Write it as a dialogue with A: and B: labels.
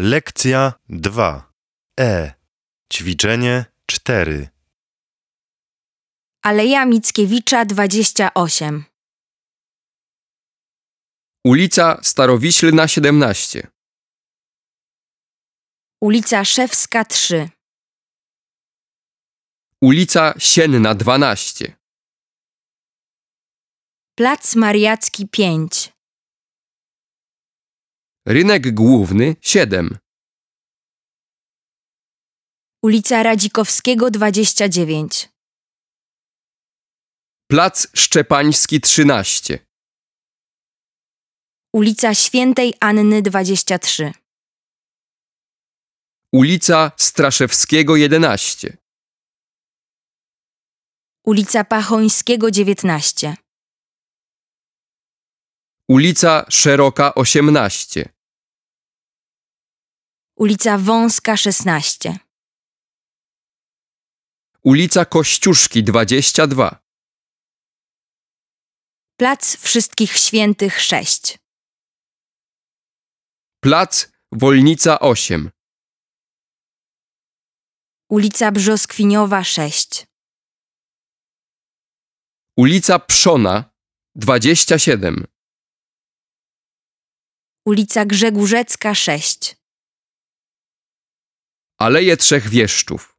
A: Lekcja 2. E. Ćwiczenie 4.
B: Aleja Mickiewicza 28.
C: Ulica Starowiślna 17.
B: Ulica Szewska 3.
C: Ulica Sienna 12.
B: Plac Mariacki 5.
C: Rynek Główny 7.
B: Ulica Radzikowskiego 29.
C: Plac Szczepański 13.
B: Ulica Świętej Anny 23.
C: Ulica Straszewskiego 11.
B: Ulica Pachońskiego 19.
C: Ulica Szeroka 18.
B: Ulica Wąska 16.
C: Ulica Kościuszki 22.
B: Plac Wszystkich Świętych 6.
C: Plac Wolnica 8.
B: Ulica Brzoskwiniowa 6.
C: Ulica Przona 27.
B: Ulica Grzegórzecka 6.
C: Aleje Trzech Wieszczów.